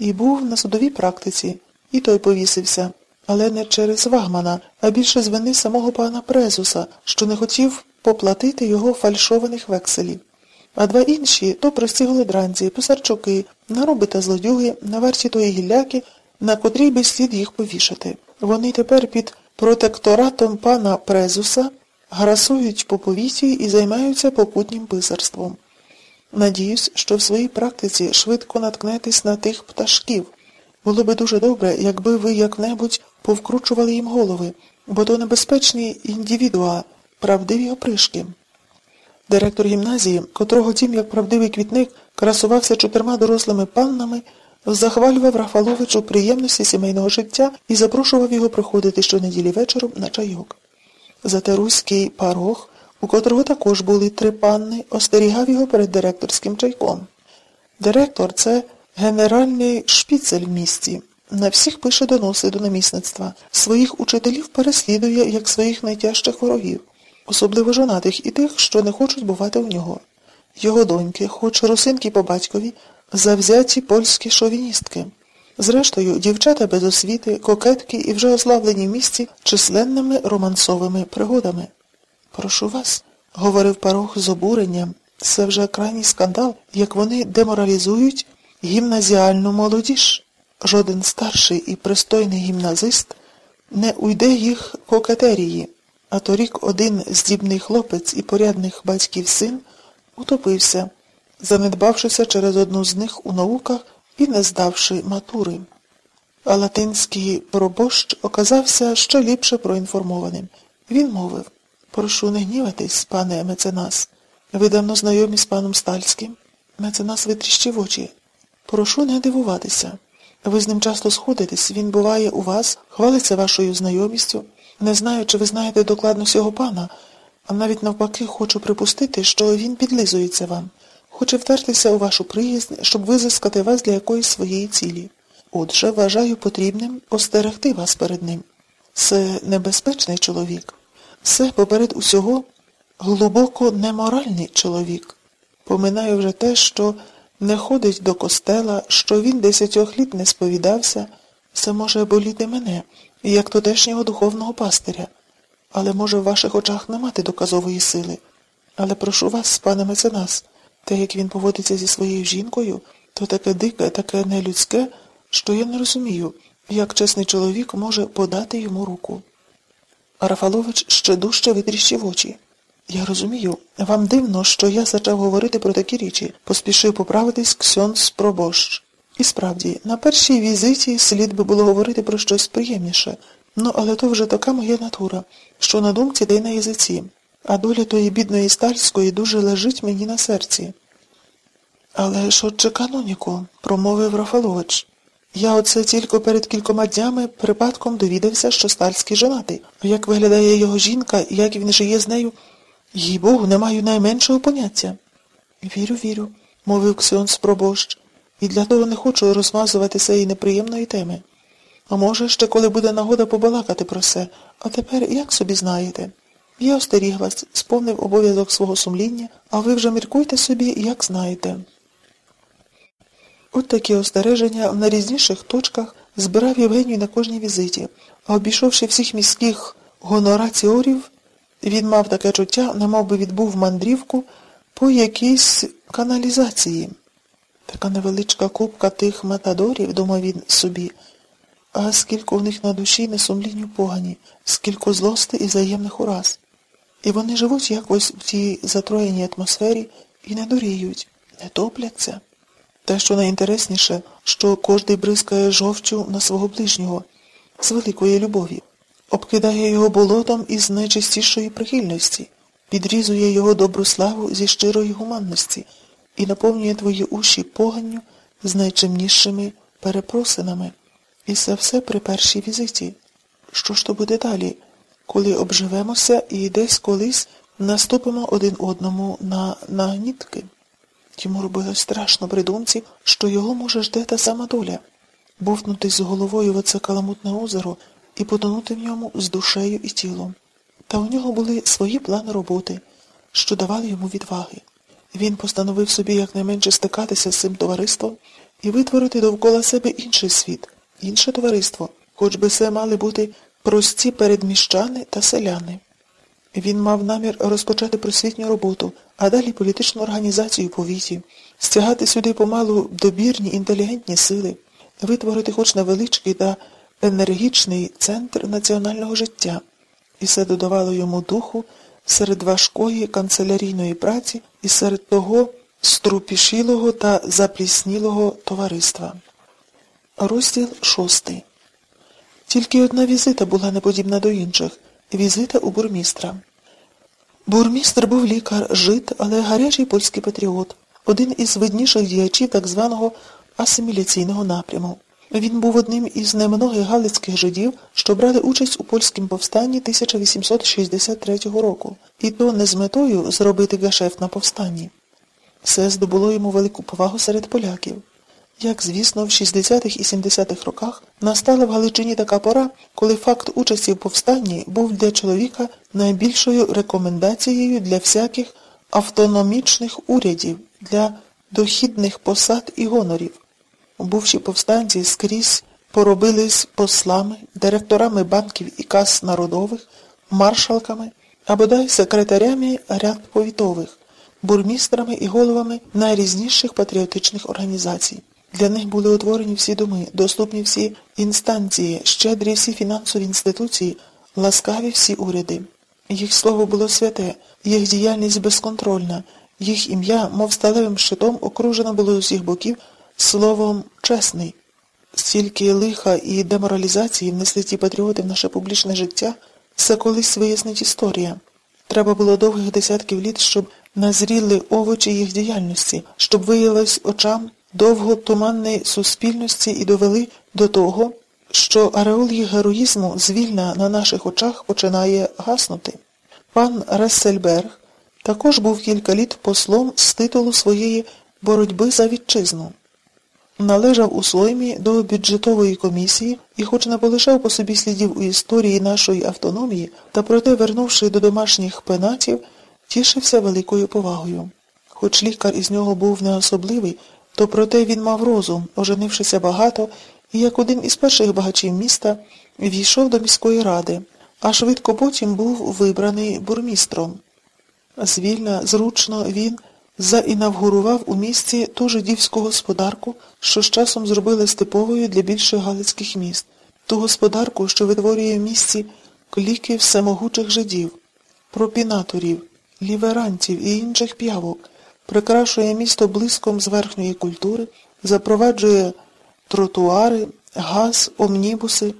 і був на судовій практиці, і той повісився, але не через Вагмана, а більше з вини самого пана Презуса, що не хотів поплатити його фальшованих векселів. А два інші то прості голодранці, писарчуки, нароби та злодюги, на варті тої гілляки, на котрій би слід їх повішати. Вони тепер під протекторатом пана Презуса грасують по повіті і займаються попутнім писарством. Надіюсь, що в своїй практиці швидко наткнетесь на тих пташків. Було би дуже добре, якби ви як-небудь повкручували їм голови, бо то небезпечні індивідуа, правдиві опришки. Директор гімназії, котрого тім, як правдивий квітник, красувався чотирма дорослими паннами, захвалював Рафаловичу приємності сімейного життя і запрошував його приходити щонеділі вечором на чайок. Зате руський парох, у котрого також були три панни, остерігав його перед директорським чайком. Директор це генеральний шпіцель в місті. На всіх пише доноси до намісництва. Своїх учителів переслідує, як своїх найтяжчих ворогів, особливо жонатих і тих, що не хочуть бувати у нього. Його доньки, хоч русинки по батькові, завзяті польські шовіністки. Зрештою, дівчата без освіти, кокетки і вже ославлені в місті численними романсовими пригодами. Прошу вас, говорив парох з обуренням, це вже крайній скандал, як вони деморалізують гімназіальну молодіж. Жоден старший і пристойний гімназист не уйде їх кокетерії, а торік один здібний хлопець і порядних батьків син утопився, занедбавшися через одну з них у науках і не здавши матури. А латинський пробощ оказався ще ліпше проінформованим. Він мовив Прошу не гніватись, пане меценас. Ви давно знайомі з паном Стальським. Меценас витріщив очі. Прошу не дивуватися. Ви з ним часто сходитесь, він буває у вас, хвалиться вашою знайомістю. Не знаю, чи ви знаєте докладно цього пана, а навіть навпаки хочу припустити, що він підлизується вам, хоче втертися у вашу приязнь, щоб визискати вас для якоїсь своєї цілі. Отже, вважаю потрібним остерегти вас перед ним. Це небезпечний чоловік. Це поперед усього глибоко неморальний чоловік. Поминаю вже те, що не ходить до костела, що він десятьох літ не сповідався, це може боліти мене, як тодешнього духовного пастиря, але може в ваших очах не мати доказової сили. Але прошу вас, пане меценас, те, як він поводиться зі своєю жінкою, то таке дике, таке нелюдське, що я не розумію, як чесний чоловік може подати йому руку. Рафалович ще дужче витріщив очі. Я розумію, вам дивно, що я почав говорити про такі річі, поспішив поправитись Ксьонс Пробощ. І справді, на першій візиті слід би було говорити про щось приємніше. Ну, але то вже така моя натура, що на думці й на язиці, а доля тої бідної стальської дуже лежить мені на серці. Але отже, каноніку, промовив Рафалович. Я оце тільки перед кількома днями припадком довідався, що стальський женатий. Як виглядає його жінка, як він жиє з нею, їй Богу, не маю найменшого поняття. Вірю, вірю, мовив Ксьон Спробощ, і для того не хочу розмазувати цієї неприємної теми. А може, ще коли буде нагода побалакати про це, а тепер як собі знаєте? Я остеріг вас, сповнив обов'язок свого сумління, а ви вже міркуйте собі, як знаєте. От такі остереження в найрізніших точках збирав Євгеній на кожній візиті, а обійшовши всіх міських гонораціорів, він мав таке чуття, немов би відбув мандрівку по якійсь каналізації. Така невеличка купка тих матадорів, думав він собі, а скільки у них на душі несумлінню погані, скільки злости і взаємних ураз. І вони живуть якось в тій затроєній атмосфері і не дуріють, не топляться. Те, що найінтересніше, що кожний бризкає жовчу на свого ближнього, з великої любові, обкидає його болотом із найчистішої прихильності, підрізує його добру славу зі щирої гуманності і наповнює твої уші поганню з найчимнішими перепросинами. І це все при першій візиті. Що ж то буде далі, коли обживемося і десь колись наступимо один одному на нагнітки? Йому робилось страшно при думці, що його може жде та сама доля бовтнутись з головою в оце каламутне озеро і потонути в ньому з душею і тілом. Та у нього були свої плани роботи, що давали йому відваги. Він постановив собі якнайменше стикатися з цим товариством і витворити довкола себе інший світ, інше товариство, хоч би це мали бути прості передміщани та селяни. Він мав намір розпочати просвітню роботу, а далі політичну організацію по віті, стягати сюди помалу добірні інтелігентні сили, витворити хоч невеличкий та енергічний центр національного життя. І це додавало йому духу серед важкої канцелярійної праці і серед того струпішілого та запліснілого товариства. Розділ шостий. Тільки одна візита була неподібна до інших візита у бурмістра. Бурмістр був лікар, жит, але гарячий польський патріот, один із видніших діячів так званого асиміляційного напряму. Він був одним із немногих галицьких жидів, що брали участь у польському повстанні 1863 року, і то не з метою зробити гашефт на повстанні. Це здобуло йому велику повагу серед поляків. Як звісно, в 60-х і 70-х роках настала в Галичині така пора, коли факт участі в повстанні був для чоловіка найбільшою рекомендацією для всяких автономічних урядів, для дохідних посад і гонорів. Бувші повстанці скрізь поробились послами, директорами банків і кас народових, маршалками, а бодай секретарями ряд повітових, бурмістрами і головами найрізніших патріотичних організацій. Для них були утворені всі доми, доступні всі інстанції, щедрі всі фінансові інституції, ласкаві всі уряди. Їх слово було святе, їх діяльність безконтрольна, їх ім'я, мов сталевим щитом, окружено було з усіх боків словом чесний. Стільки лиха і деморалізації внесли ті патріоти в наше публічне життя, це колись вияснить історія. Треба було довгих десятків літ, щоб назріли овочі їх діяльності, щоб виявилось очам довго туманної суспільності і довели до того, що ареол їх героїзму звільна на наших очах починає гаснути. Пан Рессельберг також був кілька літ послом з титулу своєї боротьби за вітчизну. Належав у Слоймі до бюджетової комісії і, хоч не полишав по собі слідів у історії нашої автономії, та проте, вернувши до домашніх пенатів, тішився великою повагою. Хоч лікар із нього був не особливий, то проте він мав розум, оженившися багато, і як один із перших багачів міста війшов до міської ради, а швидко потім був вибраний бурмістром. Звільна, зручно він заінавгурував у місті ту жидівську господарку, що з часом зробили степовою для більших галицьких міст, ту господарку, що витворює в місті кліки всемогучих жидів, пропінаторів, ліверантів і інших п'явок, прикрашує місто блиском з верхньої культури, запроваджує тротуари, газ, омнібуси,